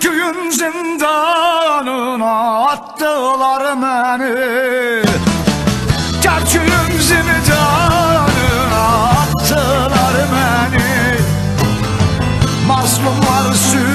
köyüm zindanına attılar beni. Köyüm zindanına attılar beni. Mazlumlar sürüyor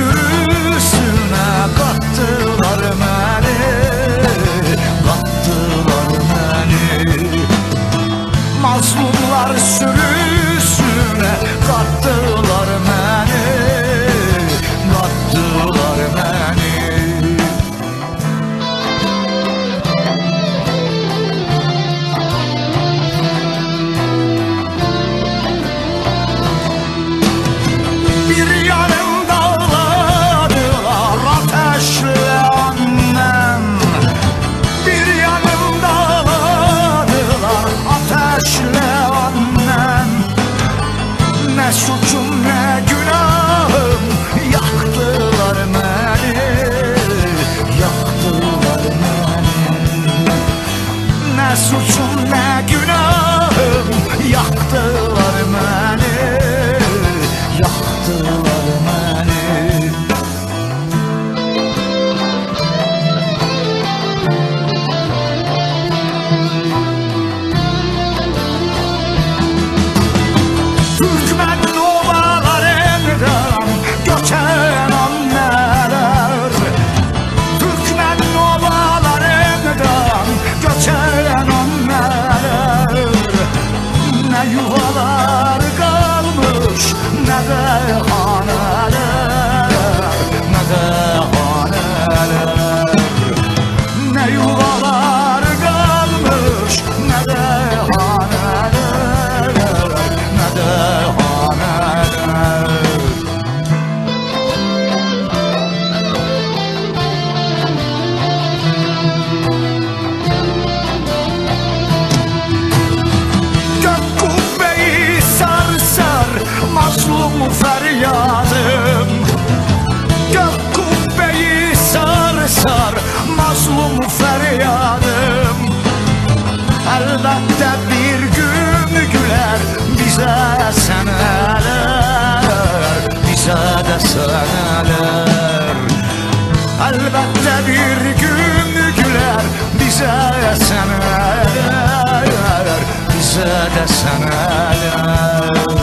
hatta bir gün güler bize seneler bize de seneler. Elbette bir gün güler bize seneler bize de seneler.